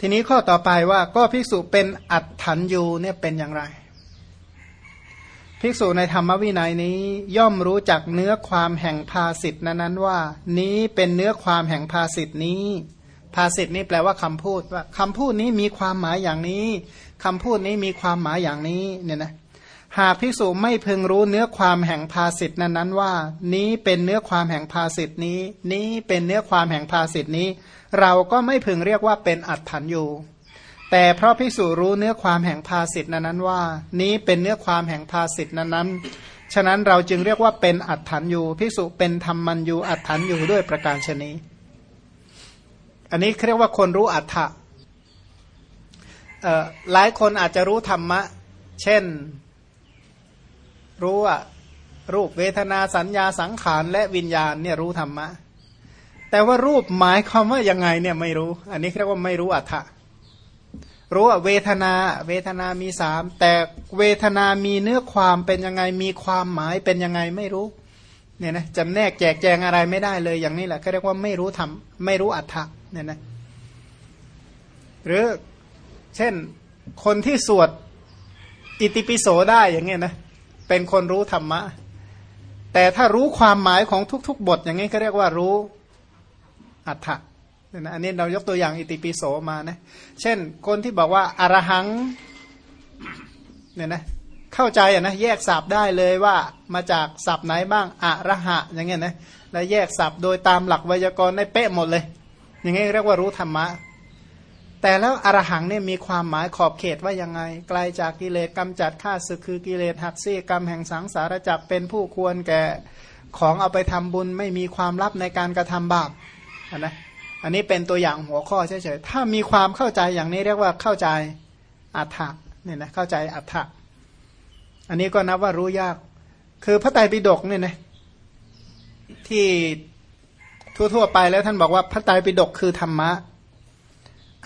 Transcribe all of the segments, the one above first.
ทีนี้ข้อต่อไปว่าก็ภิกษุเป็นอัตถันยูเนี่ยเป็นอย่างไร ภิกษุในธรรมวินัยนี้ย่อมรู้จักเนื้อความแห่งภาสิทธนั้นว่า นี้เป็นเนื้อความแห่งภาสิทธนี้ ภาสิทธนี้แปลว่าคำพูดว่าคำพูดนี้มีความหมายอย่างนี้คำพูดนี้มีความหมายอย่างนี้เนี่ยนะ หากภิกษุไม่พึงรู้เนื้อความแห่งภาสิทธนั้นนั้นว่า นี้เป็นเนื้อความแห่งภาสิทธนี้ นี้เป็นเนื้อความแห่งภาสิทธนี้ เราก็ไม่พึงเรียกว่าเป็นอัตถันอยู่แต่เพราะภิกษุรู้เนื้อความแห่งภาสิทธนั้นนั้นว่า นี้เป็นเนื้อความแห่งภาสิทธนั้นนั้นฉะนั้นเราจึงเรียกว่าเป็นอัตถันอยู่ภิกษุเป็นธรรมันยูอัตถันอยู่ด้วยประการชนีอันนี้เรียกว่าคนรู้อัตถะหลายคนอาจจะรู้ธรรมะ เช่น รู้ว่ารูปเวทนาสัญญาสังขารและวิญญาณเนี่ยรู้ธรรมะ แต่ว่ารูปหมายความว่ายังไงเนี่ยไม่รู้ อันนี้เรียกว่าไม่รู้อัฏฐะรู้ว่าเวทนาเวทนามีสามแต่เวทนามีเนื้อความเป็นยังไงมีความหมายเป็นยังไงไม่รู้เนี่ยนะจำแนกแจกแจงอะไรไม่ได้เลยอย่างนี้แหละเขาเรียกว่าไม่รู้ธรรมไม่รู้อัฏฐะเนี่ยนะหรือเช่นคนที่สวดอิติปิโสได้อย่างเงี้ยนะ เป็นคนรู้ธรรมะ แต่ถ้ารู้ความหมายของทุก ๆ บทอย่างนี้เขาเรียกว่ารู้อัฏฐะนะอันนี้เรายกตัวอย่างอิติปิโสมานะ เช่น คนที่บอกว่าอารหังเนี่ยนะเข้าใจอะนะแยกศัพท์ได้เลยว่ามาจากศัพท์ไหนบ้างอะระหะ อย่างเงี้ยนะแล้วแยกศัพท์โดยตามหลักไวยากรณ์ได้เป๊ะหมดเลย อย่างเงี้ยเรียกว่ารู้ธรรมะ แต่แล้วอรหังเนี่ยมีความหมายขอบเขตว่ายังไง ไกลาจากกิเลสกำจัดข้าศึกคือกิเลสหักซี่กรรมแห่งสังสารจักเป็นผู้ควรแก่ของเอาไปทำบุญไม่มีความลับในการกระทำบาปนะอันนี้เป็นตัวอย่างหัวข้อเฉยๆถ้ามีความเข้าใจอย่างนี้เรียกว่าเข้าใจอัฏฐะเนี่ยนะเข้าใจอัฏฐะอันนี้ก็นับว่ารู้ยาก คือพระไตรปิฎกเนี่ยนะที่ทั่วๆไปแล้วท่านบอกว่าพระไตรปิฎกคือธรรมะ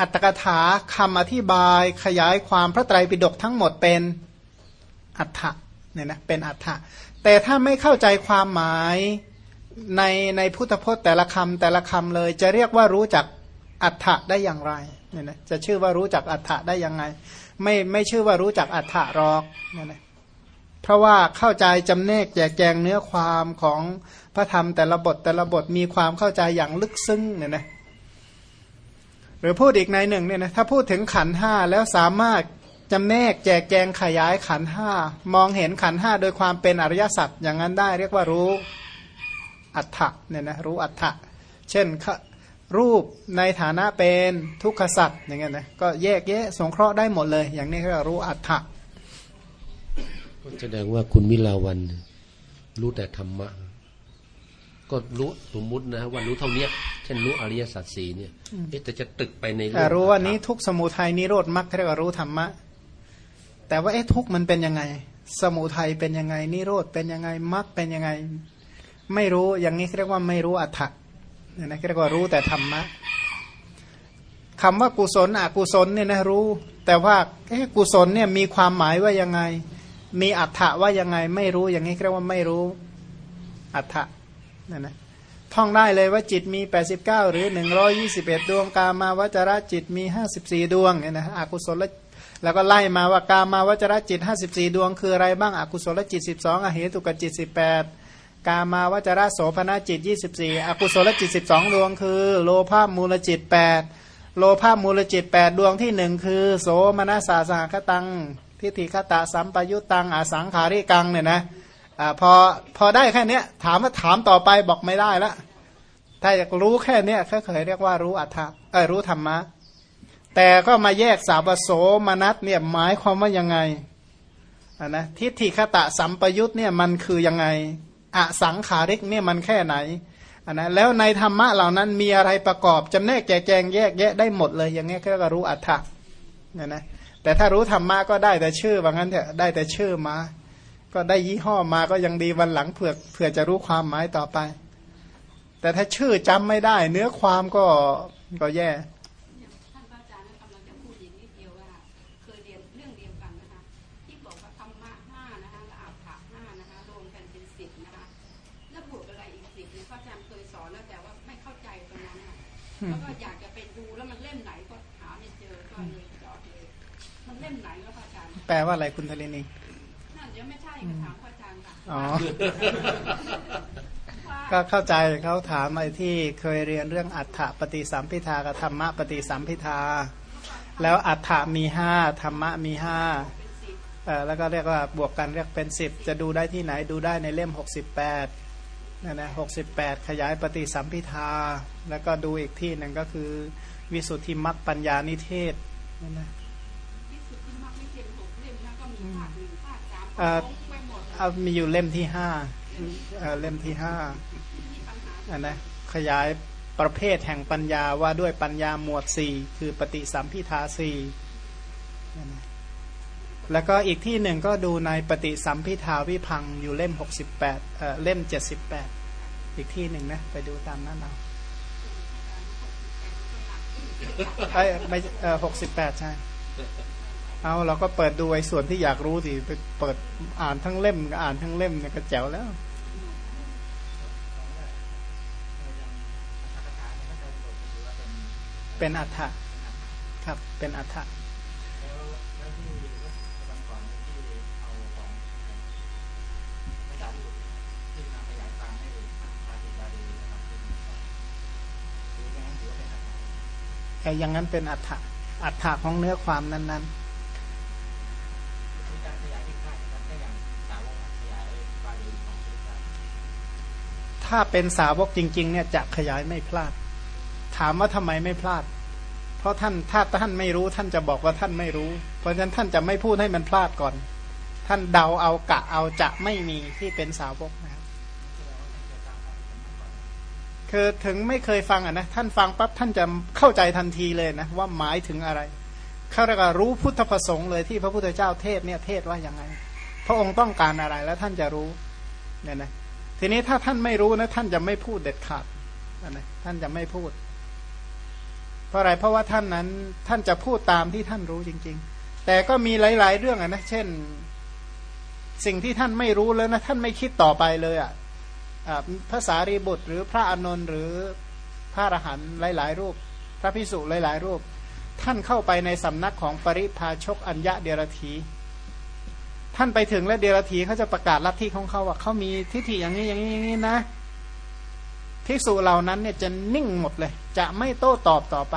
อัตกถาคำอธิบายขยายความพระไตรปิฎกทั้งหมดเป็นอัฏฐะเนี่ยนะเป็นอัฏฐะแต่ถ้าไม่เข้าใจความหมายในในพุทธพจน์แต่ละคำแต่ละคำเลย จะเรียกว่ารู้จักอัฏฐะได้อย่างไรเนี่ยนะจะชื่อว่ารู้จักอัฏฐะได้ยังไง ไม่ไม่ชื่อว่ารู้จักอัฏฐะหรอกเนี่ยนะเพราะว่าเข้าใจจำแนกแจกแจงเนื้อความของพระธรรมแต่ละบทแต่ละบทมีความเข้าใจอย่างลึกซึ้งเนี่ยนะ หรือพูดอีกในหนึ่งเนี่ยนะถ้าพูดถึงขันห้าแล้วสามารถจำแนกแจกแจงขยายขันห้ามองเห็นขันห้าโดยความเป็นอริยสัจอย่างนั้นได้เรียกว่ารู้อัฏฐะเนี่ยนะรู้อัฏฐะเช่นรูปในฐานะเป็นทุกขสัจอย่างเงี้ยนะก็แยกแยะสงเคราะห์ได้หมดเลย อย่างนี้ก็รู้อัฏฐะแสดงว่าคุณมิลาวันรู้แต่ธรรมะ ก็รู้สมมุตินะว่ารู้เท่านี้เช่นรู้อริยสัจสีเนี่ยแต่จะตึกไปในรู้รู้ว่านี้ทุกสมุทัยนิโรธมรรคเรียกว่ารู้ธรรมะ แต่ว่าเอ๊ะทุกมันเป็นยังไง สมุทัยเป็นยังไงนิโรธเป็นยังไงมรรคเป็นยังไง ไม่รู้อย่างนี้เรียกว่าไม่รู้อัฏฐะเนี่ยนะเรียกว่ารู้แต่ธรรมะคำว่ากุศลอกุศลเนี่ยนะรู้ แต่ว่าเอ๊ะกุศลเนี่ยมีความหมายว่ายังไง มีอัฏฐะว่ายังไงไม่รู้อย่างนี้เรียกว่าไม่รู้อัฏฐะนั่นนะ ท่องได้เลยว่าจิตมี 89 หรือ 121 ดวง กามาวจระจิตมี 54 ดวงเนี่ยนะอกุศลแล้วก็ไล่มาว่ากามาวจระจิต 54 ดวง คืออะไรบ้างอกุศลจิต 12 อเหตุกจิต 18 กามาวจระโสภณจิต 24 อกุศลจิต 12 ดวง คือ โลภามูลจิต 8 โลภามูลจิต 8 ดวงที่หนึ่งคือ โสมนัสสาสาคตัง ทิฏฐิคตะสัมปยุตตังอสังขาริกังเนี่ยนะ อพอพอได้แค่เนี้ย ถามว่าถามต่อไปบอกไม่ได้ละถ้าอยากรู้แค่เนี้ยเขาเคยเรียกว่ารู้อัฏฐะเออรู้ธรรมะ แต่ก็มาแยกสาวโสมนัสเนี่ยหมายความว่ายังไงอ่านะทิฏฐิคตะสัมปยุตเนี่ยมันคือยังไงอสังขาริกเนี่ยมันแค่ไหนอนนะแล้วในธรรมะเหล่านั้นมีอะไรประกอบจำแนกแจกแจงแยกแยะได้หมดเลยอย่างเงี้ยก็รู้อัฏฐะเนี่ยนะแต่ถ้ารู้ธรรมะก็ได้แต่ชื่อว่างั้นเถอะได้แต่ชื่อมา ก็ได้ยี่ห้อมาก็ยังดีวันหลังเผื่อเผื่อจะรู้ความหมายต่อไป แต่ถ้าชื่อจำไม่ได้ เนื้อความก็ก็แย่แล้วก็อยากจะไปดูแล้วมันเล่มไหนก็หาไม่เจอมันเล่มไหนแล้วพระอาจารย์แปลว่าอะไรคุณทลินีน่าจะไม่ใช่ค่ะถามพระ อาจารย์ค่ะอ๋อว่าก็เข้าใจเขาถามไอ้ที่เคยเรียนเรื่องอัฏฐปฏิสัมพิทากับธรรมะปฏิสัมพิทา แล้วอัฏฐมีห้าธรรมะมีห้าเอ่อแล้วก็เรียกว่าบวกกันเรียกเป็นสิบจะดูได้ที่ไหนดูได้ในเล่ม68นั่นนะ68ขยายปฏิสัมพิทา แล้วก็ดูอีกที่หนึ่งก็คือวิสุทธิมรรคปัญญานิเทศนั่นนะ เต็มหกเล่มนะก็มีภาคหนึ่งภาคสามเอ่อลงไปหมดเอามีอยู่เล่มที่ห้าเล่มที่ห้ามีปัญหาอันนะขยายประเภทแห่งปัญญาว่าด้วยปัญญาหมวดสี่คือปฏิสัมพิทาสี่นั่นนะแล้วก็อีกที่หนึ่งก็ดูในปฏิสัมพิทาวิพังอยู่เล่ม68เอ่อเล่ม78อีกที่หนึ่งนะ ไปดูตามนั้นเอาไอ้ไม่เออ68ใช่ เอาเราก็เปิดดูไอ้ส่วนที่อยากรู้สิไปเปิดอ่านทั้งเล่มอ่านทั้งเล่มเนี่ยก็แจ๋วแล้วเป็นอัฏฐะครับ เป็นอัฏฐะแต่อย่างนั้นเป็นอัฏฐะอัฏฐะของเนื้อความนั้น ๆ ถ้าเป็นสาวกจริง ๆ เนี่ยจะขยายไม่พลาด ถามว่าทำไมไม่พลาด เพราะท่านถ้าท่านไม่รู้ท่านจะบอกว่าท่านไม่รู้ เพราะฉะนั้นท่านจะไม่พูดให้มันพลาดก่อน ท่านเดาเอากะเอาจะไม่มีที่เป็นสาวกนะครับคือถึงไม่เคยฟังอะนะท่านฟังปั๊บท่านจะเข้าใจทันทีเลยนะว่าหมายถึงอะไรเขาเรียกว่ารู้พุทธประสงค์เลยที่พระพุทธเจ้าเทศเนี่ยเทศว่าอย่างไง พระองค์ต้องการอะไรแล้วท่านจะรู้เนี่ยนะ ทีนี้ถ้าท่านไม่รู้นะ ท่านจะไม่พูดเด็ดขาดนะนะท่านจะไม่พูด เพราะอะไรเพราะว่าท่านนั้น ท่านจะพูดตามที่ท่านรู้จริง ๆ แต่ก็มีหลาย ๆ เรื่องอะนะเช่น สิ่งที่ท่านไม่รู้แล้วนะท่านไม่คิดต่อไปเลยอะอะภาษารีบุตรหรือพระอานนท์หรือพระอรหันต์หลาย ๆ รูป พระพิสุหลาย ๆ รูป ท่านเข้าไปในสำนักของปริพาชกอัญญะเดรธี ท่านไปถึงแล้วเดรธีเขาจะประกาศลัทธิของเขาว่าเขามีทิฏฐิอย่างนี้อย่างนี้อย่างนี้นะภิกษุเหล่านั้นเนี่ยจะนิ่งหมดเลย จะไม่โต้ตอบต่อไป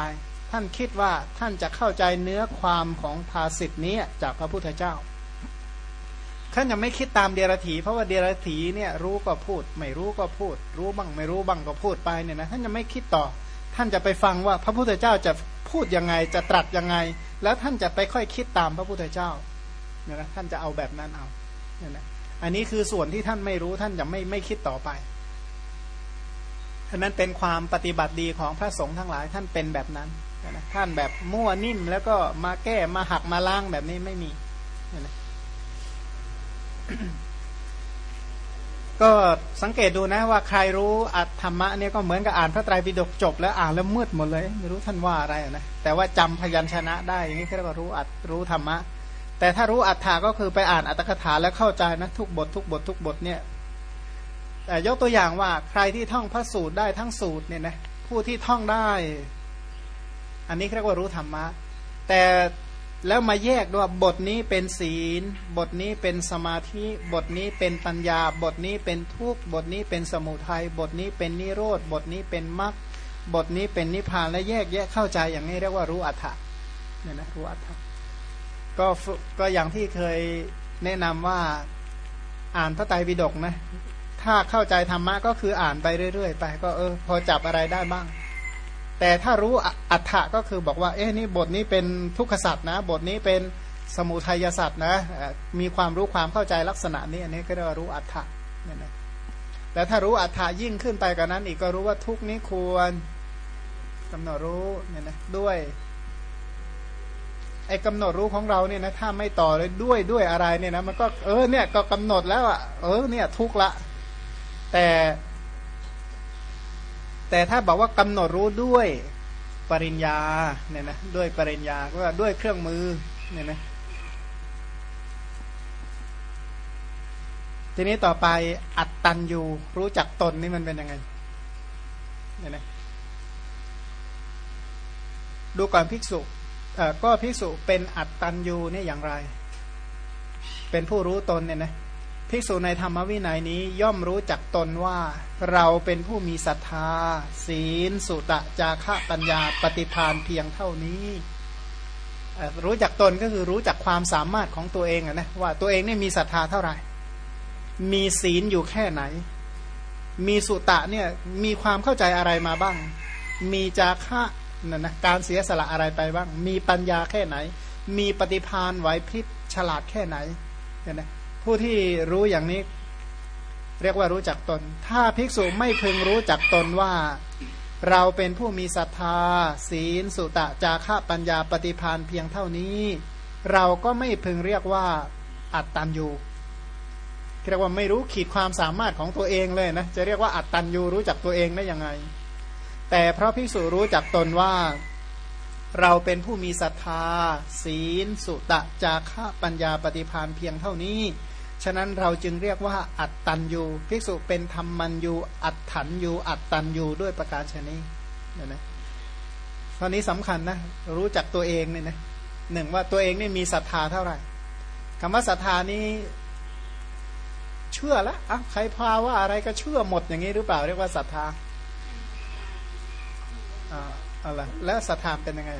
ท่านคิดว่าท่านจะเข้าใจเนื้อความของภาสิทธินี้จากพระพุทธเจ้าท่านยังไม่คิดตามเดรถีเพราะว่าเดรถีเนี่ยรู้ก็พูด ไม่รู้ก็พูด รู้บ้างไม่รู้บ้างก็พูดไปเนี่ยนะท่านยังไม่คิดต่อ ท่านจะไปฟังว่าพระพุทธเจ้าจะพูดยังไงจะตรัสยังไง แล้วท่านจะไปค่อยคิดตามพระพุทธเจ้า เนี่ยนะท่านจะเอาแบบนั้นเอาเนี่ยนะอันนี้คือส่วนที่ท่านไม่รู้ท่านจะไม่ไม่คิดต่อไปฉะนั้นเป็นความปฏิบัติดีของพระสงฆ์ทั้งหลายท่านเป็นแบบนั้นนะท่านแบบมั่วนิ่มแล้วก็มาแก้มาหักมาล้างแบบนี้ไม่มีนะก็สังเกตดูนะว่าใครรู้อัตธรรมะเนี่ยก็เหมือนกับอ่านพระไตรปิฎกจบ แล้วอ่านแล้วมืดหมดเลย ไม่รู้ท่านว่าอะไรนะแต่ว่าจำพยัญชนะได้อย่างนี้เรียกว่ารู้อัตรู้ธรรมะ แต่ถ้ารู้อัตถาก็คือไปอ่านอัตถกถาแล้วเข้าใจนะทุกบททุกบททุกบทเนี่ยแต่ยกตัวอย่างว่าใครที่ท่องพระสูตรได้ทั้งสูตรเนี่ยนะผู้ที่ท่องได้ อันนี้เรียกว่ารู้ธรรมะ แต่แล้วมาแยกด้วยบทนี้เป็นศีล บทนี้เป็นสมาธิ บทนี้เป็นปัญญา บทนี้เป็นทุกข์บทนี้เป็นสมุทัยบทนี้เป็นนิโรธ บทนี้เป็นมรรคบทนี้เป็นนิพพานและแยกแยะเข้าใจอย่างนี้เรียกว่ารู้อัฏฐะเนี่ยนะรู้อัฏฐะ ก็ก็อย่างที่เคยแนะนำว่าอ่านพระไตรปิฎกนะ ถ้าเข้าใจธรรมะก็คืออ่านไปเรื่อยๆ ไป ก็เออ พอจับอะไรได้บ้าง แต่ถ้ารู้อัฏฐะก็คือบอกว่า เอ๊ะนี่บทนี้เป็นทุกขสัตว์นะ บทนี้เป็นสมุทัยสัตว์นะมีความรู้ความเข้าใจลักษณะนี้อันนี้ก็เรียกว่ารู้อัฏฐะเนี่ยนะแล้วถ้ารู้อัฏฐะยิ่งขึ้นไปกว่านั้น อีกก็รู้ว่าทุกนี้ควรกำหนดรู้เนี่ยนะด้วย ไอ้กำหนดรู้ของเราเนี่ยนะถ้าไม่ต่อเลยด้วยด้วยอะไรเนี่ยนะมันก็เออเนี่ยก็กำหนดแล้วอะเออเนี่ยทุกละ แต่ แต่ถ้าบอกว่ากำหนดรู้ด้วยปริญญาเนี่ยนะด้วยปริญญาก็ด้วยเครื่องมือเนี่ยนะทีนี้ต่อไปอัตตันยูรู้จักตนนี่มันเป็นยังไงเนี่ยนะดูก่อนภิกษุ ก็ภิกษุเป็นอัตตัญญูเนี่ยอย่างไร เป็นผู้รู้ตนเนี่ยนะภิกษุในธรรมวินัยนี้ย่อมรู้จักตนว่า เราเป็นผู้มีศรัทธา ศีล สุตะจาคะปัญญาปฏิพานเพียงเท่านี้รู้จักตนก็คือรู้จักความสามารถของตัวเองนะว่าตัวเองเนี่ยมีศรัทธาเท่าไหร่ มีศีลอยู่แค่ไหน มีสุตะเนี่ยมีความเข้าใจอะไรมาบ้าง มีจาคะ นั่นนะการเสียสละอะไรไปบ้าง มีปัญญาแค่ไหน มีปฏิพานไหวพริบฉลาดแค่ไหนเนี่ยนะผู้ที่รู้อย่างนี้ เรียกว่ารู้จักตน ถ้าภิกษุไม่พึงรู้จักตนว่า เราเป็นผู้มีศรัทธา ศีล สุตะ จาคะปัญญาปฏิพานเพียงเท่านี้ เราก็ไม่พึงเรียกว่าอัตตันยูเรียกว่าไม่รู้ขีดความสามารถของตัวเองเลยนะจะเรียกว่าอัตตันยูรู้จักตัวเองได้ยังไง แต่เพราะภิกษุรู้จักตนว่า เราเป็นผู้มีศรัทธา ศีล สุตะจาคะปัญญาปฏิพานเพียงเท่านี้ ฉะนั้นเราจึงเรียกว่า อัตตันยูภิกษุเป็นธรรมันยูอัตถันยูอัตตันยูด้วยประการชนี้นี่ยนะตอนนี้สำคัญนะ รู้จักตัวเองเนี่ยนะหนึ่งว่าตัวเองนี่มีศรัทธาเท่าไหร่คำว่าศรัทธานี้เชื่อแล้วอะใครพาว่าอะไรก็เชื่อหมดอย่างนี้หรือเปล่าเรียกว่าศรัทธา อ่าอะไรแล้วศรัทธาเป็นยังไง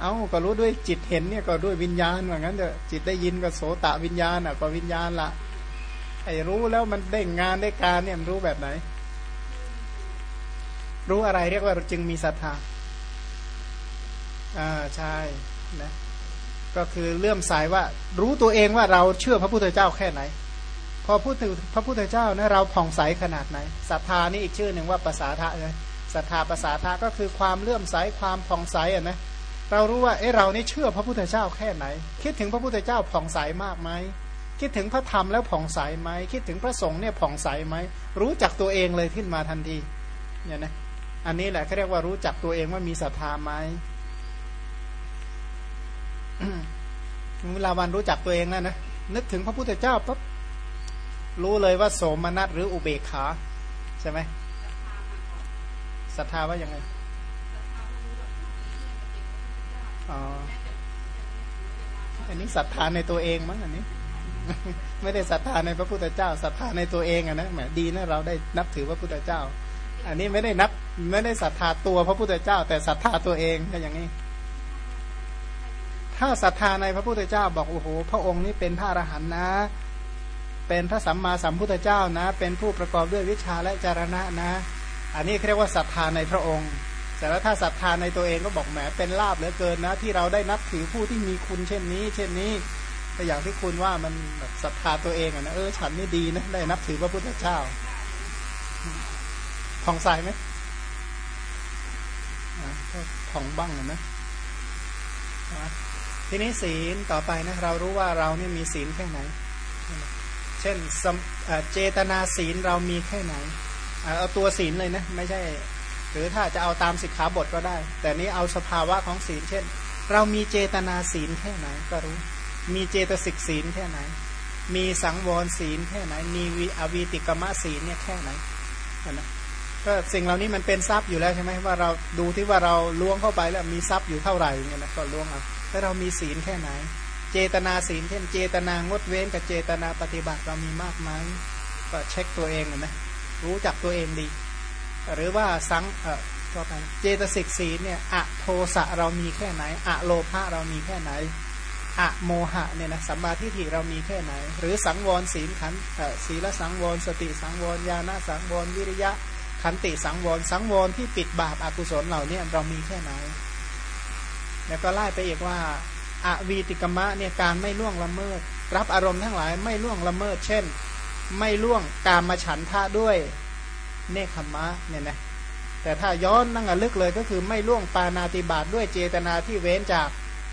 เอาก็รู้ด้วยจิตเห็นเนี่ยก็ด้วยวิญญาณว่างั้นเถอะจิตได้ยินก็โสตะวิญญาณอะก็วิญญาณละไอ้รู้แล้วมันได้งานได้การเนี่ยมันรู้แบบไหน รู้อะไรเรียกว่าจึงมีศรัทธาอ่าใช่นะก็คือเลื่อมสายว่า รู้ตัวเองว่าเราเชื่อพระพุทธเจ้าแค่ไหน พอพูดถึงพระพุทธเจ้านะเราผ่องใสขนาดไหนศรัทธานี่อีกชื่อหนึ่งว่าภาษาทะเลยศรัทธาภาษาทะก็คือความเลื่อมใสความผ่องใสอะนะเรารู้ว่าเอ้เรานี่เชื่อพระพุทธเจ้าแค่ไหน คิดถึงพระพุทธเจ้าผ่องใสมากไหมคิดถึงพระธรรมแล้วผ่องใสไหมคิดถึงพระสงฆ์เนี่ยผ่องใสไหมรู้จักตัวเองเลยขึ้นมาทันทีเนี่ยนะอันนี้แหละเขาเรียกว่ารู้จักตัวเองว่ามีศรัทธาไหมเวลาวันรู้จักตัวเองแล้วนะนึกถึงพระพุทธเจ้าปั๊บ รู้เลยว่าโสมนัสหรืออุเบกขาใช่ไหมศรัทธาว่ายังไงอ๋ออันนี้ศรัทธาในตัวเองมั้งอันนี้ ไม่ได้ศรัทธาในพระพุทธเจ้าศรัทธาในตัวเองอะนะแหมดีนะเราได้นับถือพระพุทธเจ้า อันนี้ไม่ได้นับไม่ได้ศรัทธาตัวพระพุทธเจ้า แต่ศรัทธาตัวเองก็อย่างนี้ ถ้าศรัทธาในพระพุทธเจ้าบอกโอ้โหพระองค์นี้เป็นพระอรหันต์นะ เป็นพระสัมมาสัมพุทธเจ้านะ เป็นผู้ประกอบด้วยวิชาและจารณะนะ อันนี้เรียกว่าศรัทธาในพระองค์ แต่แล้วถ้าศรัทธาในตัวเองก็บอกแหมเป็นลาบเหลือเกินนะ ที่เราได้นับถือผู้ที่มีคุณเช่นนี้ เช่นนี้แต่อย่างที่คุณว่ามันแบบศรัทธาตัวเองอะนะเออฉันนี่ดีนะได้นับถือพระพุทธเจ้าผ่องใสไหมก็ผ่องบ้างนะนะทีนี้ศีลต่อไปนะเรารู้ว่าเราเนี่ยมีศีลแค่ไหน เช่นเจตนาศีลเรามีแค่ไหน เอาตัวศีลเลยนะ ไม่ใช่ หรือถ้าจะเอาตามสิกขาบทก็ได้ แต่นี้เอาสภาวะของศีล เช่น เรามีเจตนาศีลแค่ไหนก็รู้ มีเจตสิกศีลแค่ไหน มีสังวรศีลแค่ไหน มีวิอวีติกมะศีลเนี่ยแค่ไหนนะก็สิ่งเหล่านี้มันเป็นทรัพย์อยู่แล้วใช่ไหมว่าเราดูที่ว่าเราล้วงเข้าไปแล้วมีทรัพย์อยู่เท่าไหร่เนี่ยนะก็ล้วงเอาแล้วเรามีศีลแค่ไหน เจตนาศีลเช่นเจตนางดเว้นกับเจตนาปฏิบัติเรามีมากไหมก็เช็คตัวเองนะรู้จักตัวเองดี หรือว่าสังเอ่อก็ไปเจตสิกศีลเนี่ยอะโทสะเรามีแค่ไหนอะโลภะเรามีแค่ไหนอะโมหะเนี่ยนะสัมมาทิฏฐิเรามีแค่ไหน หรือสังวรศีลขันศีลสังวรสติสังวรญาณสังวรวิริยะขันติสังวรสังวรที่ปิดบาปอากุศลเหล่านี้เรามีแค่ไหน แล้วก็ไล่ไปอีกว่า อวีติกมะเนี่ยการไม่ล่วงละเมิด รับอารมณ์ทั้งหลายไม่ล่วงละเมิด เช่น ไม่ล่วงการมาฉันทะด้วยเนคขมะเนี่ยนะแต่ถ้าย้อนนั่งลึกเลยก็คือไม่ล่วงปานาติบาตด้วยเจตนาที่เว้นจาก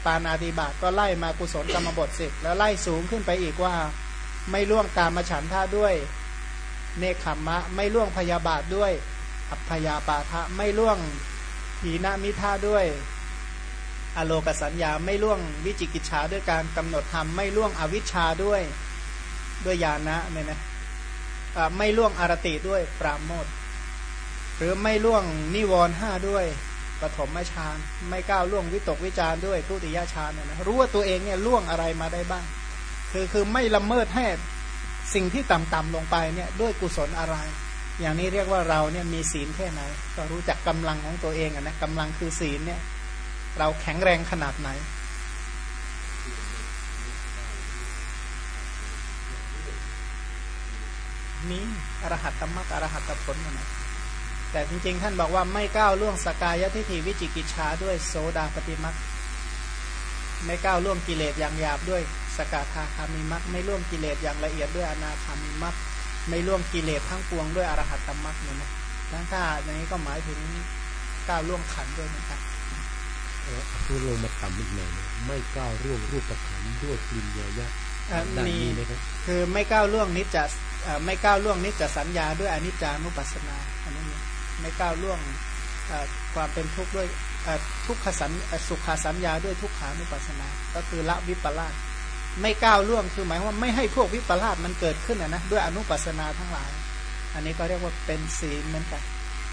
ปานาติบาตก็ไล่มากุศลกรรมบทสิบแล้วไล่สูงขึ้นไปอีกว่า ไม่ล่วงการมาฉันทะด้วย เนคขมมะ ไม่ล่วงพยาบาทด้วย อัพยาปาทะไม่ล่วงหีนามิท่าด้วย อโลกสัญญาไม่ล่วงวิจิกิจฉาด้วยการกำหนดธรรมไม่ล่วงอวิชชาด้วยด้วยญาณะเนี่ยนะไม่ล่วงอารติด้วยปราโมทหรือไม่ล่วงนิวรณ์ห้าด้วยปฐมฌานไม่ก้าวล่วงวิตกวิจารด้วยทุติยฌานเนี่ยนะรู้ว่าตัวเองเนี่ยล่วงอะไรมาได้บ้าง คือคือไม่ละเมิดให้สิ่งที่ต่ำๆลงไปเนี่ยด้วยกุศลอะไร อย่างนี้เรียกว่าเราเนี่ยมีศีลแค่ไหน ก็รู้จักกำลังของตัวเองอะนะกำลังคือศีลเนี่ย เราแข็งแรงขนาดไหน มีอรหัตตมรรคอรหัตตผลนะแต่จริงๆ ท่านบอกว่าไม่ก้าวล่วงสกายทิฏฐิวิจิกิจชาด้วยโซดาปฏิมรรคไม่ก้าวล่วงกิเลสอย่างหยาบด้วยสกทาคามิมรรคไม่ล่วงกิเลสอย่างละเอียดด้วยอนาคามิมรรคไม่ล่วงกิเลสทั้งปวงด้วยอรหัตตมรรคเนี่ยนะถ้าอย่างนี้ก็หมายถึงก้าวล่วงขันด้วยนะครับ เออพูดลงมาต่ำอีกหน่อยนะไม่ก้าวร่วงรูปขันธ์ด้วยปริญญายะอะด้านมีนี้นะครับคือไม่ก้าวล่วงนิจจะเอ่อไม่ก้าวล่วงนิจจสัญญาด้วยอนิจจานุปัสสนาอันนี้มีไม่ก้าวล่วงเอ่อความเป็นทุกข์ด้วยเอ่อทุกขสัญเอ่อสุขสัญญาด้วยทุกขานุปัสสนา ก็คือละวิปลาสไม่ก้าวล่วงคือหมายว่าไม่ให้พวกวิปลาสมันเกิดขึ้นนะนะด้วยอนุปัสสนาทั้งหลาย อันนี้ก็เรียกว่าเป็นศีลเหมือนกัน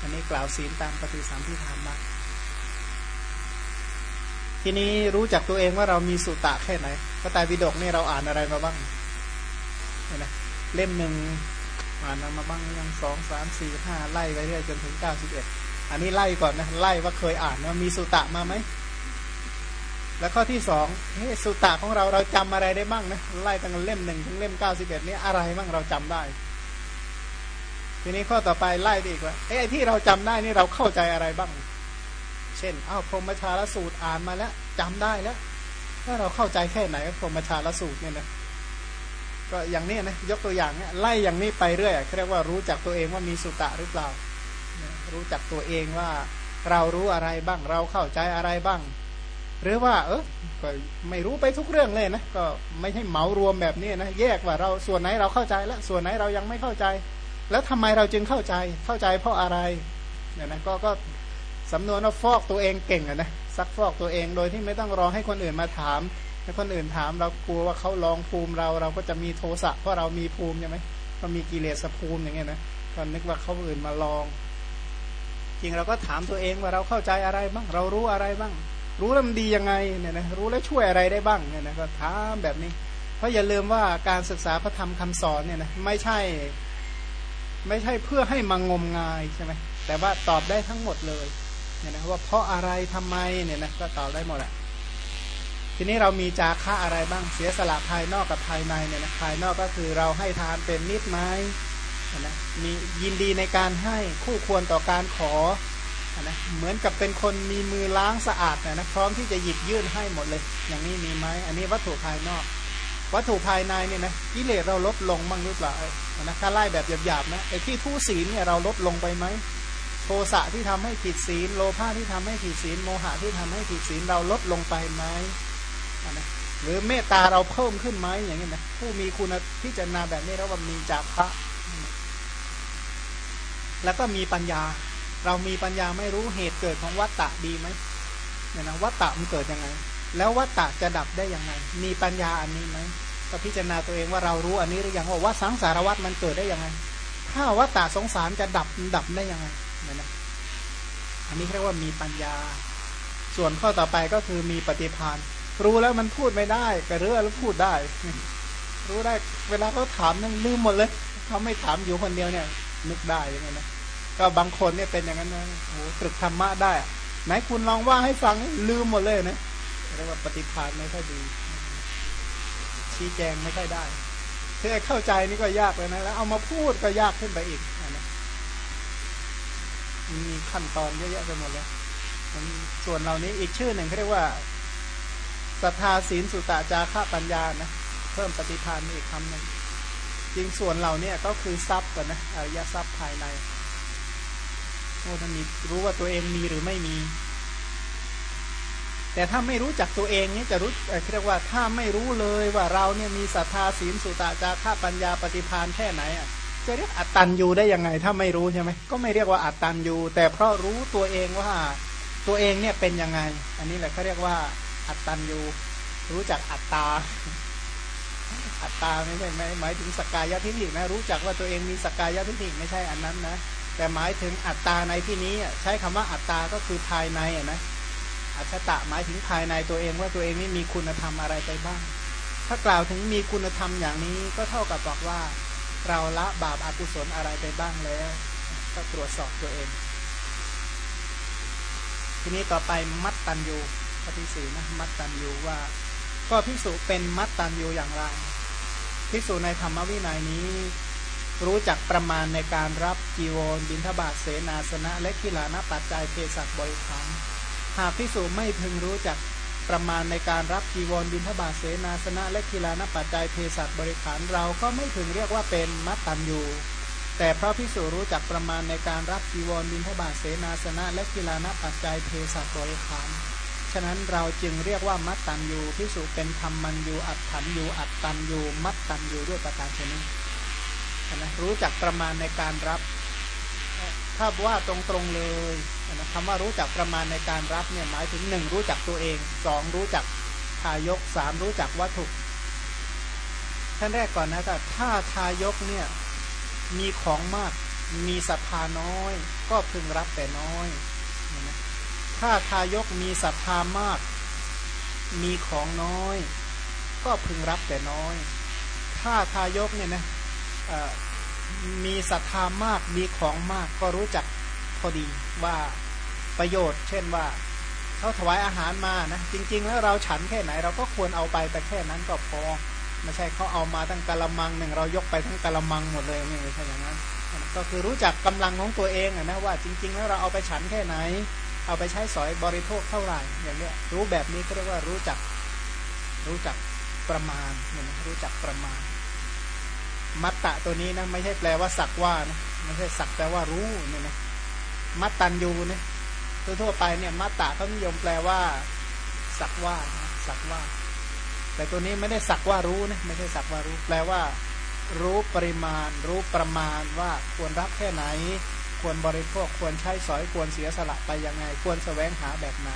อันนี้กล่าวศีลตามปฏิสัมพิธานมา ทีนี้รู้จักตัวเองว่าเรามีสุตะแค่ไหนพระไตรปิฎกนี่เราอ่านอะไรมาบ้างเห็นไหมเล่มหนึ่งอ่านมาบ้างยังสองสามสี่ห้าไล่ไปเรื่อยจนถึงเก้าสิบเอ็ดอันนี้ไล่ก่อนนะไล่ว่าเคยอ่านว่ามีสุตะมาไหมแล้วข้อที่สองเฮ้สุตะของเราเราจำอะไรได้บ้างนะไล่ตั้งแต่เล่มหนึ่งถึงเล่มเก้าสิบเอ็ดนี้อะไรบ้างเราจำได้ ทีนี้ข้อต่อไปไล่ไปอีกว่าเอ้ไอ้ที่เราจำได้นี่เราเข้าใจอะไรบ้าง เช่น อ้าวพรหมชาลสูตรอ่านมาแล้วจำได้แล้วถ้าเราเข้าใจแค่ไหนพรหมชาลสูตรเนี่ยนะก็อย่างนี้นะยกตัวอย่างเนี่ยไล่อย่างนี้ไปเรื่อยเขาเรียกว่ารู้จักตัวเองว่ามีสุตะหรือเปล่า รู้จักตัวเองว่าเรารู้อะไรบ้างเราเข้าใจอะไรบ้าง หรือว่า เออก็ไม่รู้ไปทุกเรื่องเลยนะก็ไม่ใช่เหมารวมแบบนี้นะแยกว่าเราส่วนไหนเราเข้าใจแล้วส่วนไหนเรายังไม่เข้าใจ แล้วทำไมเราจึงเข้าใจเข้าใจเพราะอะไรเนี่ยนะก็ก็ สำนวนว่าฟอกตัวเองเก่งอะนะซักฟอกตัวเองโดยที่ไม่ต้องรอให้คนอื่นมาถามถ้าคนอื่นถามเรากลัวว่าเขาลองภูมิเราเราก็จะมีโทสะเพราะเรามีภูมิใช่ไหมก็มีกิเลสภูมิอย่างเงี้ยนะก็นึกว่าเขาอื่นมาลอง จริงเราก็ถามตัวเองว่าเราเข้าใจอะไรบ้าง เรารู้อะไรบ้าง รู้แล้วมันดียังไงเนี่ยนะรู้แล้วช่วยอะไรได้บ้างเนี่ยนะก็ถามแบบนี้ เพราะอย่าลืมว่าการศึกษาพระธรรมคำสอนเนี่ยนะไม่ใช่ ไม่ใช่เพื่อให้มางมงายใช่ไหมแต่ว่าตอบได้ทั้งหมดเลย เนี่ยนะว่าเพราะอะไรทำไมเนี่ยนะก็ตอบได้หมดแหละทีนี้เรามีจาคะอะไรบ้างเสียสละภายนอกกับภายในเนี่ยนะภายนอกก็คือเราให้ทานเป็นนิดไหมนะมียินดีในการให้คู่ควรต่อการขอนะเหมือนกับเป็นคนมีมือล้างสะอาดนะนะพร้อมที่จะหยิบยื่นให้หมดเลย อย่างนี้มีไหมอันนี้วัตถุภายนอก วัตถุภายในเนี่ยนะกิเลสเราลดลงบ้างหรือเปล่านะถ้าไล่แบบหยาบๆนะไอ้ที่ทุศีลเนี่ยเราลดลงไปไหม โทสะที่ทำให้ผิดศีล โลภะที่ทำให้ผิดศีล โมหะที่ทำให้ผิดศีลเราลดลงไปไหมนะหรือเมตตาเราเพิ่มขึ้นไหมอย่างนี้นะผู้มีคุณพิจารณาแบบนี้เราว่มีจากพระ แล้วก็มีปัญญา เรามีปัญญาไม่รู้เหตุเกิดของวัตตะดีไหมเนี่ยนะวัตตะมันเกิดยังไง แล้ววัตตะจะดับได้ยังไง มีปัญญาอันนี้ไหมก็พิจารณาตัวเองว่าเรารู้อันนี้หรือยังว่าว่าสังสารวัตมันเกิดได้ยังไง ถ้าวัตตะสงสารจะดับดับได้ยังไง นี่ยนะอันนี้เรียกว่ามีปัญญา ส่วนข้อต่อไปก็คือมีปฏิภาณรู้แล้วมันพูดไม่ได้แต่รู้แล้วพูดได้ รู้ได้ เวลาเขาถามนั่นลืมหมดเลยเขาไม่ถามอยู่คนเดียวเนี่ย นึกได้ยังไงนะก็บางคนเนี่ยเป็นอย่างนั้นนะโอ้ตรึกธรรมะได้ไหนคุณลองว่าให้ฟังลืมหมดเลยนะเรียกว่าปฏิภาณไม่ค่อยดี ชี้แจงไม่ค่อยได้คือเข้าใจนี่ก็ยากเลยนะแล้วเอามาพูดก็ยากขึ้นไปอีก นมีขั้นตอนเยอะแยะไปหมดเลยส่วนเหล่านี้อีกชื่อหนึ่งเขาเรียกว่าศรัทธาศีลสุตะจาระปัญญานะเพิ่มปฏิภาณอีกคำหนึ่งจริงส่วนเหล่านี้ก็คือทรัพย์กันนะอริยทรัพย์ภายในโอ้ท่านมีรู้ว่าตัวเองมีหรือไม่มี แต่ถ้าไม่รู้จักตัวเองนี่จะรู้เรียกว่าถ้าไม่รู้เลยว่าเราเนี่ยมีศรัทธาศีลสุตะจาระปัญญาปฏิภาณแค่ไหนอะ จะเรียกอัตตันยูได้ยังไงถ้าไม่รู้ใช่ไหมก็ไม่เรียกว่าอัตตันยูแต่เพราะรู้ตัวเองว่าตัวเองเนี่ยเป็นยังไง อันนี้แหละเขาเรียกว่า อัตตันยูรู้จักอัตตา อัตตาไม่ใช่ไหมหมายถึงสกกายทิฏฐินะรู้จักว่าตัวเองมีสกกายทิฏฐิไม่ใช่อันนั้นนะแต่หมายถึงอัตตาในที่นี้ใช้คำว่าอัตตาก็คือภายในนะอัชตะหมายถึงภายในตัวเองว่าตัวเองนี่มีคุณธรรมอะไรไปบ้าง ถ้ากล่าวถึงมีคุณธรรมอย่างนี้ก็เท่ากับบอกว่า เราละบาปอากุศลอะไรไปบ้างแล้ว ก็ตรวจสอบตัวเอง ทีนี้ต่อไปมัตตัญญูข้อที่สี่นะมัตตัญญูว่า ก็พิสูจเป็นมัตตัญญูอย่างไรพิสูจในธรรมวินัยนี้ รู้จักประมาณในการรับจีวรบิณฑบาตเสนาสนะ และกีฬานปัจจัยเภสัชบริขารหากพิสูจไม่พึงรู้จัก ประมาณในการรับจีวรบิณฑบาตเสนาสนะและกีฬานปัจจัยเภสัชบริขารเราก็ไม่พึงเรียกว่าเป็นมัตตัญญูแต่เพราะพิสูจรู้จักประมาณในการรับจีวรบิณฑบาตเสนาสนะและกีฬานปัจจัยเภสัชบริขารฉะนั้นเราจึงเรียกว่ามัตตัญญูพิสูจเป็นธรรมันยูอัตถันยูอัตตัญญูมัตตัญญูด้วยประการชนิดนะรู้จักประมาณในการรับถ้าว่าตรงๆเลย คำว่ารู้จักประมาณในการรับเนี่ยหมายถึงหนึ่งรู้จักตัวเองสองรู้จักทายกสามรู้จักวัตถุท่านแรกก่อนนะก็ถ้าทายกเนี่ยมีของมากมีศรัทธาน้อย ก็พึงรับแต่น้อย ถ้าทายกมีศรัทธามาก มีของน้อย ก็พึงรับแต่น้อย ถ้าทายกเนี่ยนะมีศรัทธามากมีของมากก็รู้จัก พอดีว่าประโยชน์ เช่นว่าเขาถวายอาหารมานะจริง ๆ แล้วเราฉันแค่ไหน เราก็ควรเอาไปแต่แค่นั้นก็พอไม่ใช่เขาเอามาตั้งกะละมังหนึ่งเรายกไปทั้งกะละมังหมดเลยไม่ใช่อย่างนั้นก็คือรู้จักกำลังของตัวเองนะว่าจริง ๆ แล้วเราเอาไปฉันแค่ไหน เอาไปใช้สอยบริโภคเท่าไหร่อย่างเนี้ยรู้แบบนี้ก็เรียกว่ารู้จักรู้จักประมาณเนี่ยรู้จักประมาณ มัตตะตัวนี้นะไม่ใช่แปลว่าสักว่านะไม่ใช่สักแปลว่ารู้เนี่ยนะ มัตตันยูเนี่ยทั่วไปเนี่ยมัตตะเขานิยมแปลว่า สักว่าสักว่า แต่ตัวนี้ไม่ได้สักว่ารู้นะไม่ใช่สักว่ารู้ แปลว่า รู้ปริมาณ รู้ประมาณว่าควรรับแค่ไหน ควรบริโภคควรใช้สอยควรเสียสละไปยังไง ควรแสวงหาแบบไหน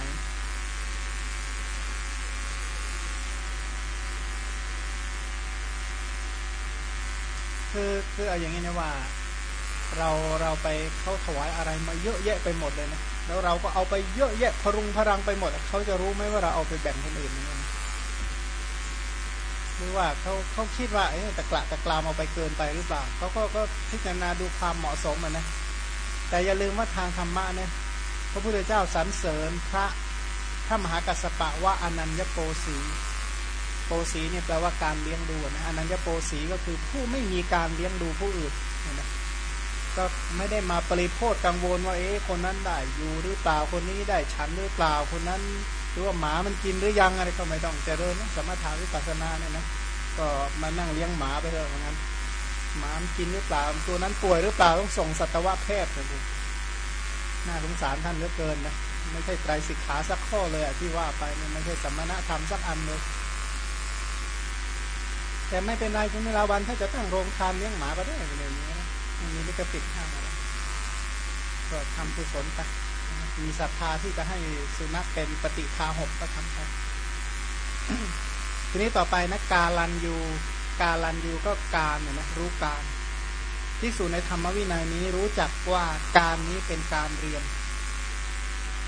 คือคือเอาอย่างนี้นะว่า เราเราไปเขาถวายอะไรมาเยอะแยะไปหมดเลยนะแล้วเราก็เอาไปเยอะแยะพรุงพรังไปหมดเขาจะรู้ไหมว่าเราเอาไปแบ่งคนอื่นหรือว่าเขาเขาคิดว่าเอ๊ะตะกละตะกรามเอาไปเกินไปหรือเปล่าเขาก็ก็พิจารณาดูความเหมาะสมอะนะแต่อย่าลืมว่าทางธรรมะเนี่ยพระพุทธเจ้าสรรเสริญพระพระมหากัสสปะว่าอนัญญโปสีโปสีเนี่ยแปลว่าการเลี้ยงดูนะอนัญญโปสีก็คือผู้ไม่มีการเลี้ยงดูผู้อื่นนะ ก็ไม่ได้มาปริโภทกังวลว่าเอ๊ะคนนั้นได้อยู่หรือเปล่าคนนี้ได้ฉันหรือเปล่าคนนั้นหรือว่าหมามันกินหรือยังอะไรก็ไม่ต้องเจริญนะสมถาวิปัสสนาเนี่ยนะก็มานั่งเลี้ยงหมาไปเถอะเหมือนกันหมามันกินหรือเปล่าตัวนั้นป่วยหรือเปล่าต้องส่งสัตวแพทย์เลยน่าสงสารท่านเหลือเกินนะไม่ใช่ไตรสิกขาสักข้อเลยอะที่ว่าไปไม่ใช่สมณธรรมสักอันเลยแต่ไม่เป็นไรคุณเวลาวันถ้าจะตั้งโรงทานเลี้ยงหมาก็ได้เลยนะ มีลิขสิทธิ์ห้ามอะไรก็ทำกุศลไปมีศรัทธาที่จะให้สุนัขเป็นปฏิคาหกก็ทำไปทีนี้ต่อไปนะกาลันยูกาลันยูก็การเนี่ยนะรู้การที่สูในธรรมวินัยนี้รู้จักว่าการนี้เป็นการเรียน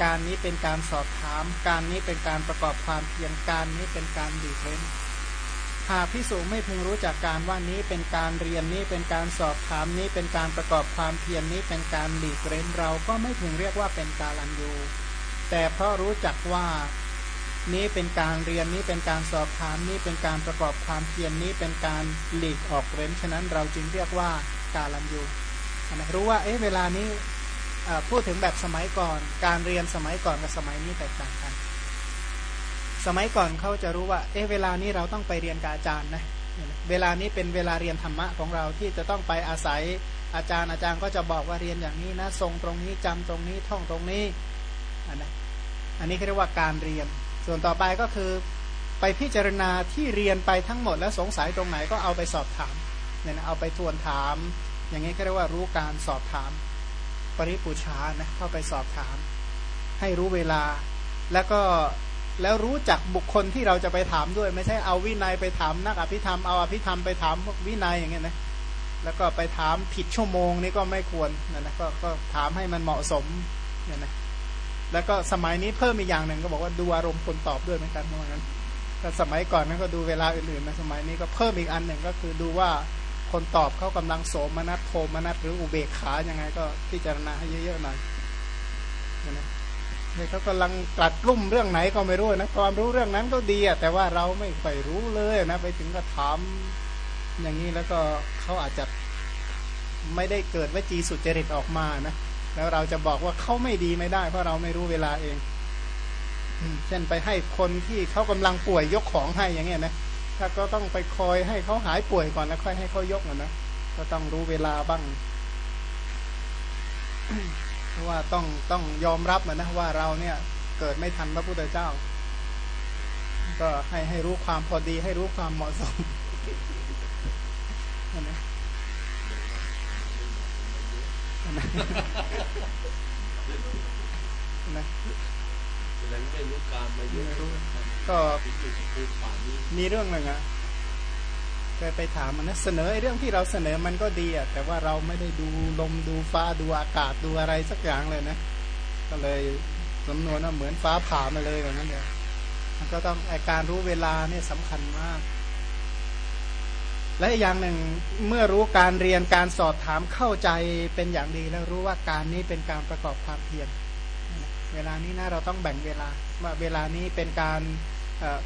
การนี้เป็นการสอบถาม การนี้เป็นการประกอบความเพียรการนี้เป็นการดีเล่น หากพิสูจไม่พึงรู้จักการว่านี้เป็นการเรียนนี้เป็นการสอบถามนี้เป็นการประกอบความเพียรนนี้เป็นการหลีกเล่นเราก็ไม่พึงเรียกว่าเป็นการลันยูแต่เพราะรู้จักว่านี้เป็นการเรียนนี้เป็นการสอบถามนี้เป็นการประกอบความเพียรนนี้เป็นการหลีกออกเร้นฉะนั้นเราจึงเรียกว่าการลันยูนะรู้ว่าเอ๊ะเวลานี้พูดถึงแบบสมัยก่อน การเรียนสมัยก่อนกับสมัยนี้แตกต่างกัน สมัยก่อนเขาจะรู้ว่า เอ๊ะเวลานี้เราต้องไปเรียนกับอาจารย์นะ เวลานี้เป็นเวลาเรียนธรรมะของเราที่จะต้องไปอาศัยอาจารย์อาจารย์ก็จะบอกว่าเรียนอย่างนี้นะ ทรงตรงนี้จำตรงนี้ท่องตรงนี้อันนี้อันนี้เรียกว่าการเรียน ส่วนต่อไปก็คือไปพิจารณาที่เรียนไปทั้งหมด แล้วสงสัยตรงไหนก็เอาไปสอบถามเนี่ยนะเอาไปทวนถาม อย่างนี้ก็เรียกว่ารู้การสอบถาม ปริปูชานะเข้าไปสอบถาม ให้รู้เวลาแล้วก็ แล้วรู้จักบุคคลที่เราจะไปถามด้วย ไม่ใช่เอาวินัยไปถามนักอภิธรรมเอาอภิธรรมไปถามวินัยอย่างเงี้ยนะแล้วก็ไปถามผิดชั่วโมงนี่ก็ไม่ควรนะนะก็ก็ถามให้มันเหมาะสมเนี่ยนะแล้วก็สมัยนี้เพิ่มอีกอย่างหนึ่งก็บอกว่าดูอารมณ์คนตอบด้วยเหมือนกันเพราะงั้นแต่สมัยก่อนนั้นก็ดูเวลาอื่นๆนะสมัยนี้ก็เพิ่มอีกอันหนึ่งก็คือดูว่าคนตอบเขากำลังโสมนัสโทมนัสหรืออุเบกขายังไงก็พิจารณาให้เยอะๆหน่อยเนี่ยนะ นี่เขากำลังกลัดกลุ่มเรื่องไหนก็ไม่รู้นะความรู้เรื่องนั้นก็ดีอะแต่ว่าเราไม่ค่อยรู้เลยนะไปถึงก็ถามอย่างนี้แล้วก็เขาอาจจะไม่ได้เกิดวจีสุจริตออกมานะแล้วเราจะบอกว่าเขาไม่ดีไม่ได้ เพราะเราไม่รู้เวลาเองเช่นไปให้คนที่เขากำลังป่วยยกของให้อย่างเงี้ยนะถ้าก็ต้องไปคอยให้เขาหายป่วยก่อนแล้วค่อยให้เขายกนะนะก็ต้องรู้เวลาบ้าง ว่าต้องต้องยอมรับนะนะว่าเราเนี่ยเกิดไม่ทันพระพุทธเจ้า ก็ให้ให้รู้ความพอดี ให้รู้ความเหมาะสมนะนะนะแสดงไม่รู้การมาเยอะไม่รู้ก็ติดอยู่กับภูป่านี้มีเรื่องหนึ่งอะ เคยไปถามมันนะเสนอไอ้เรื่องที่เราเสนอมันก็ดีอะแต่ว่าเราไม่ได้ดูลมดูฟ้าดูอากาศดูอะไรสักอย่างเลยนะ ก็เลยสำนวนว่าเหมือนฟ้าผ่ามาเลยแบบนั้นเดียวมันก็ต้องไอการรู้เวลาเนี่ยสำคัญมาก และอีกอย่างหนึ่งเมื่อรู้การเรียนการสอบถามเข้าใจเป็นอย่างดีแล้วรู้ว่าการนี้เป็นการประกอบความเพียรเวลานี้นะเราต้องแบ่งเวลาว่าเวลานี้เป็นการ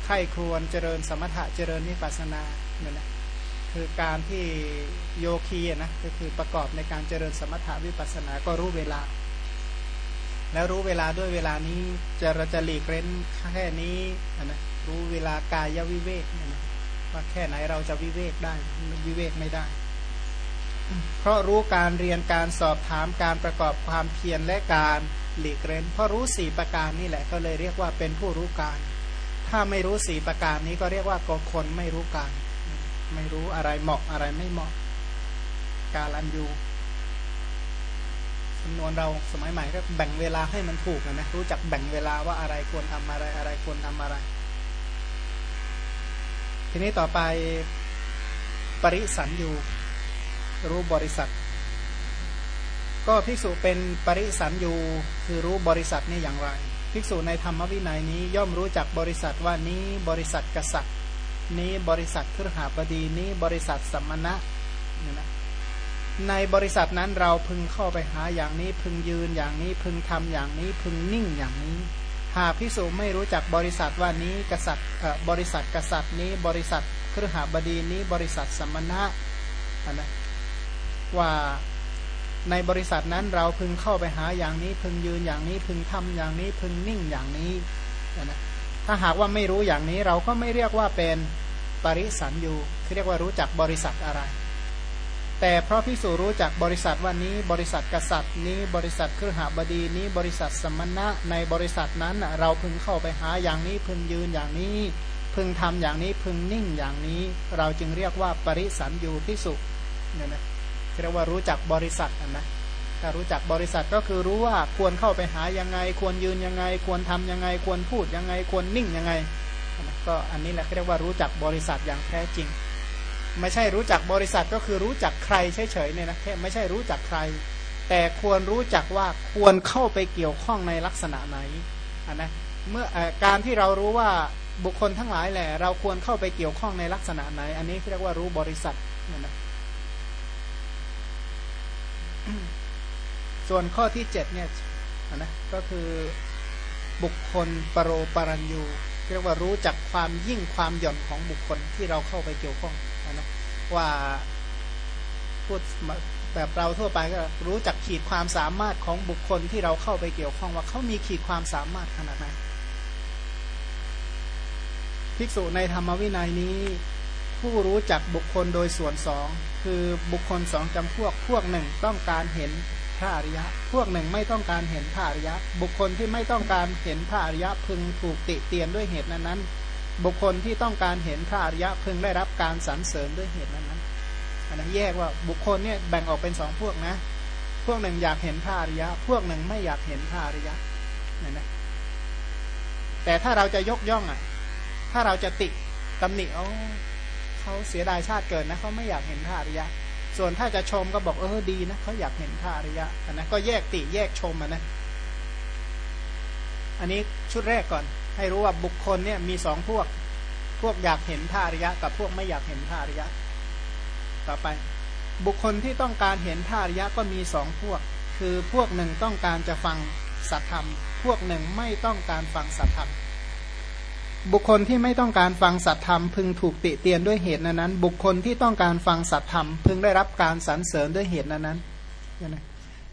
ไข้ครวนเจริญสมถะเจริญนิพพานาเนี่ยนะ คือการที่โยคีนะก็คือประกอบในการเจริญสมถะวิปัสสนาก็รู้เวลา แล้วรู้เวลาด้วยเวลานี้จะเราจะหลีกเล้นแค่นี้นะรู้เวลากายวิเวกเนี่ยนะว่าแค่ไหนเราจะวิเวกได้วิเวกไม่ได้ เพราะรู้การเรียนการสอบถามการประกอบความเพียรและการหลีกเล้นเพราะรู้สี่ประการนี่แหละก็เลยเรียกว่าเป็นผู้รู้การ ถ้าไม่รู้สี่ประการนี้ก็เรียกว่าก็คนไม่รู้การ ไม่รู้อะไรเหมาะอะไรไม่เหมาะ การอันยูจำนวนเราสมัยใหม่ก็แบ่งเวลาให้มันถูกนะ รู้จักแบ่งเวลาว่าอะไรควรทำอะไรอะไรควรทำอะไร ทีนี้ต่อไปปริสันยูรู้บริษัท ก็ภิกษุเป็นปริสันยูคือรู้บริษัทนี่อย่างไร ภิกษุในธรรมวินัยนี้ย่อมรู้จักบริษัทว่านี้บริษัทกษัตริย์ นี้บริษัทเครือหาบดีนี้บริษัทสัมมณะเนี่ยนะในบริษัทนั้นเราพึงเข้าไปหาอย่างนี้พึงยืนอย่างนี้พึงทำอย่างนี้พึงนิ่งอย่างนี้ หากพิสูจไม่รู้จักบริษัทว่านี้กษัตริย์บริษัทกษัตริย์นี้บริษัทเครือหาบดีนี้บริษัทสัมมณะอะนะว่าในบริษัทนั้นเราพึงเข้าไปหาอย่างนี้พึงยืนอย่างนี้พึงทำอย่างนี้พึงนิ่งอย่างนี้นะ ถ้าหากว่าไม่รู้อย่างนี้เราก็ไม่เรียกว่าเป็นปริสันยูคือเรียกว่ารู้จักบริษัทอะไร แต่เพราะพิสูรู้จักบริษัทวันนี้ บริษัทกษัตริย์นี้บริษัทเครือหบดีนี้บริษัทสมณะในบริษัทนั้นเราพึงเข้าไปหาอย่างนี้พึงยืนอย่างนี้ พึงทำอย่างนี้พึงนิ่งอย่างนี้ เราจึงเรียกว่าปริสันยูพิสุเนี่ยนะเรียกว่ารู้จักบริษัทนะนะ ถ้ารู้จักบริษัทก็คือรู้ว่าควรเข้าไปหายังไง ควรยืนยังไง ควรทำยังไง ควรพูดยังไง ควรนิ่งยังไง ก็อันนี้แหละเรียกว่ารู้จักบริษัทอย่างแท้จริง ไม่ใช่รู้จักบริษัทก็คือรู้จักใครเฉยๆเนี่ยนะแค่ไม่ใช่รู้จักใคร แต่ควรรู้จักว่าควรเข้าไปเกี่ยวข้องในลักษณะไหนอันนะเมื่ออการที่เรารู้ว่าบุคคลทั้งหลายแหละเราควรเข้าไปเกี่ยวข้องในลักษณะไหน อันนี้เรียกว่ารู้บริษัทนะ ส่วนข้อที่เจ็ดเนี่ยนนะก็คือบุคคลปรโรปรัญยูเรียกว่ารู้จักความยิ่งความหย่อนของบุคคลที่เราเข้าไปเกี่ยวข้องนะว่าพูดแบบเราทั่วไปก็รู้จักขีดความสามารถของบุคคลที่เราเข้าไปเกี่ยวข้องว่าเขามีขีดความสามารถขนาดไหนภิกษุในธรรมวินัยนี้ ผู้รู้จักบุคคลโดยส่วนสองคือบุคคลสองจำพวกพวกหนึ่งต้องการเห็น พระอริยะ พวกหนึ่งไม่ต้องการเห็นพระอริยะ บุคคลที่ไม่ต้องการเห็นพระอริยะพึงถูกติเตียนด้วยเหตุนั้นนั้นบุคคลที่ต้องการเห็นพระอริยะพึงได้รับการสรรเสริญด้วยเหตุนั้นนั้นอันนั้นแยกว่าบุคคลเนี่ยแบ่งออกเป็นสองพวกนะ พวกหนึ่งอยากเห็นพระอริยะ พวกหนึ่งไม่อยากเห็นพระอริยะนี่ยนะแต่ถ้าเราจะยกย่องอะ ถ้าเราจะติตำหนิเอาเขาเสียดายชาติเกิดนะเขาไม่อยากเห็นพระอริยะ ส่วนถ้าจะชมก็บอกเออดีนะเขาอยากเห็นพระอริยะนะก็แยกติแยกชมนะอันนี้ชุดแรกก่อน ให้รู้ว่าบุคคลเนี่ยมีสองพวก พวกอยากเห็นพระอริยะ กับพวกไม่อยากเห็นพระอริยะ ต่อไป บุคคลที่ต้องการเห็นพระอริยะก็มีสองพวก คือพวกหนึ่งต้องการจะฟังสัตธรรม พวกหนึ่งไม่ต้องการฟังสัตธรรม บุคคลที่ไม่ต้องการฟังสัตธรรมพึงถูกติเตียนด้วยเหตุนั้น บุคคลที่ต้องการฟังสัตธรรมพึงได้รับการสรรเสริญด้วยเหตุนั้นนะ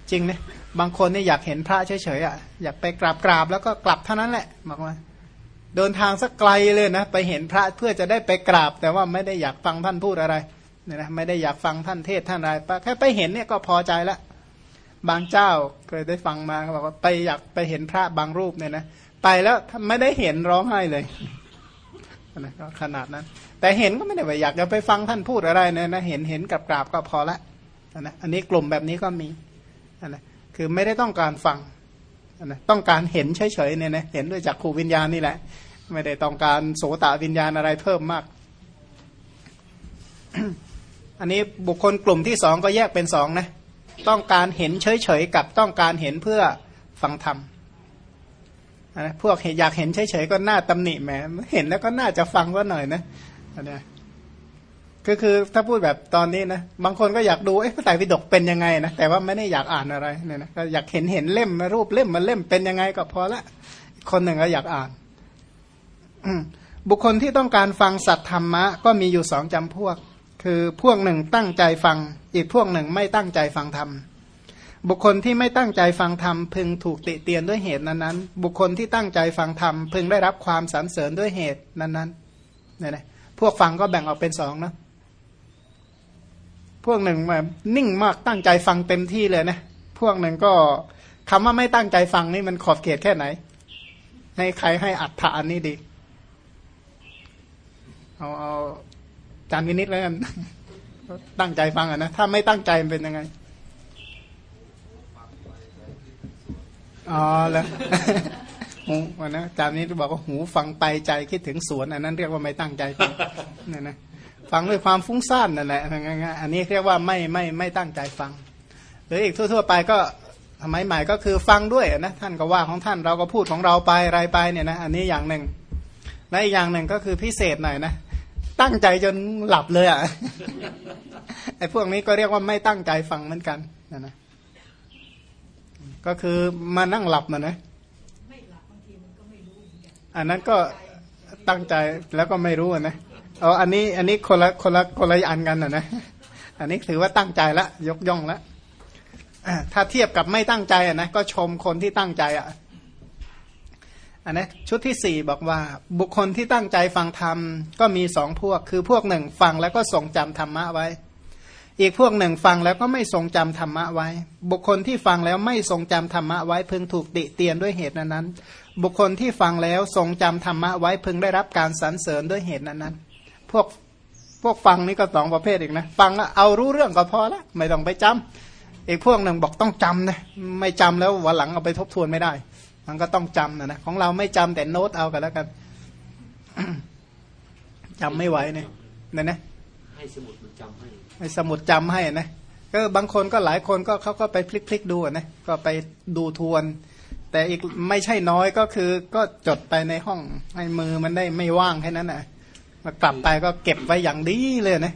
จริงเนี่ยบางคนเนี่ยอยากเห็นพระเฉยๆอะอยากไปกราบกราบแล้วก็กลับเท่านั้นแหละบอกว่าเดินทางสักไกลเลยนะไปเห็นพระเพื่อจะได้ไปกราบ แต่ว่าไม่ได้อยากฟังท่านพูดอะไรเนี่ยนะไม่ได้อยากฟังท่านเทศท่านอะไรแค่ไปเห็นเนี่ยก็พอใจล้วบางเจ้าเคยได้ฟังมาเขาบอกว่าไปอยากไปเห็นพระบางรูปเนี่ยนะ ไปแล้วไม่ได้เห็นร้องไห้เลยนะก็ขนาดนั้น แต่เห็นก็ไม่ได้ว่าอยากจะไปฟังท่านพูดอะไรนี่ยนะเห็นเห็นกับกราบก็พอละนะอันนี้กลุ่มแบบนี้ก็มีนะคือไม่ได้ต้องการฟังนะต้องการเห็นเฉยๆเนี่ยนะเห็นด้วยจากขูวิญญาณนี่แหละ ไม่ได้ต้องการโสตวิญญาณอะไรเพิ่มมาก อันนี้บุคคลกลุ่มที่สองก็แยกเป็นสองนะ ต้องการเห็นเฉยๆกับต้องการเห็นเพื่อฟังธรรม นะพวกอยากเห็นเฉยๆก็น่าตำหนิแหมเห็นแล้วก็น่าจะฟังว่าหน่อยนะนนี้ก็คือถ้าพูดแบบตอนนี้นะบางคนก็อยากดูเอ๊ะพระไตรปิฎกเป็นยังไงนะแต่ว่าไม่ได้อยากอ่านอะไรเนี่ยนะก็อยากเห็นเห็นเล่มรูปเล่มมันเล่มเป็นยังไงก็พอละ คนหนึ่งก็อยากอ่านบุคคลที่ต้องการฟังสัตธรรมะ ก็มีอยู่สองจำพวก คือพวกหนึ่งตั้งใจฟัง อีกพวกหนึ่งไม่ตั้งใจฟังธรรม บุคคลที่ไม่ตั้งใจฟังธรรมพึงถูกติเตียนด้วยเหตุนั้นๆ บุคคลที่ตั้งใจฟังธรรมพึงได้รับความสรรเสริญด้วยเหตุนั้นๆเนี่ยนะพวกฟังก็แบ่งออกเป็นสองนะพวกหนึ่งแบบนิ่งมากตั้งใจฟังเต็มที่เลยนะพวกหนึ่งก็คำว่าไม่ตั้งใจฟังนี่มันขอบเขตแค่ไหน ให้ใครให้อัดฐานนี่ดีเอาเอาจานวินิดแล้วกันตั้งใจฟังอะนะถ้าไม่ตั้งใจมันเป็นยังไง อ๋อแล้วหูวันนะจานนี้บอกว่าหูฟังไปใจคิดถึงสวนอันนั้นเรียกว่าไม่ตั้งใจฟังนี่นะฟังด้วยความฟุ้งซ่านนั่นแหละอันนี้เรียกว่าไม่ไม่ไม่ตั้งใจฟัง หรืออีกทั่ว ๆ ไปก็สมัยใหม่ก็คือฟังด้วยนะท่านก็ว่าของท่านเราก็พูดของเราไปอะไรไปเนี่ยนะอันนี้อย่างหนึ่งและอีกอย่างหนึ่งก็คือพิเศษหน่อยนะตั้งใจจนหลับเลยอะไอ้พวกนี้ก็เรียกว่าไม่ตั้งใจฟังเหมือนกันนะนะ ก็คือมานั่งหลับนะนะอันนั้นก็ตั้งใจแล้วก็ไม่รู้นะอ๋ออันนี้อันนี้คนละคนละคนละอันกันนะนะอันนี้ถือว่าตั้งใจละยกย่องละถ้าเทียบกับไม่ตั้งใจอะนะก็ชมคนที่ตั้งใจอะอันนี้ชุดที่สี่บอกว่า บุคคลที่ตั้งใจฟังธรรมก็มีสองพวก คือพวกหนึ่งฟังแล้วก็ทรงจำธรรมะไว้ อีกพวกหนึ่งฟังแล้วก็ไม่ทรงจำธรรมะไว้ บุคคลที่ฟังแล้วไม่ทรงจำธรรมะไว้พึงถูกติเตียนด้วยเหตุนั้นๆบุคคลที่ฟังแล้วทรงจำธรรมะไว้พึงได้รับการสรรเสริญด้วยเหตุนั้นๆพวกพวกฟังนี่ก็สองประเภทอีกนะ ฟังเอารู้เรื่องก็พอละไม่ต้องไปจำอีกพวกหนึ่งบอกต้องจำนะไม่จำแล้ววันหลังเอาไปทบทวนไม่ได้ มันก็ต้องจำนะนะของเราไม่จำแต่โน้ตเอากันแล้วกันจำไม่ไหวเนี่ยเนี่ยนะให้สมุดมันจำให้ สมุดจำให้นะก็บางคนก็หลายคนก็เขาก็ไปพลิกๆดูนะก็ไปดูทวน แต่อีกไม่ใช่น้อยก็คือก็จดไปในห้องให้มือมันได้ไม่ว่างแค่นั้นนะมากลับไปก็เก็บไว้อย่างดีเลยนะ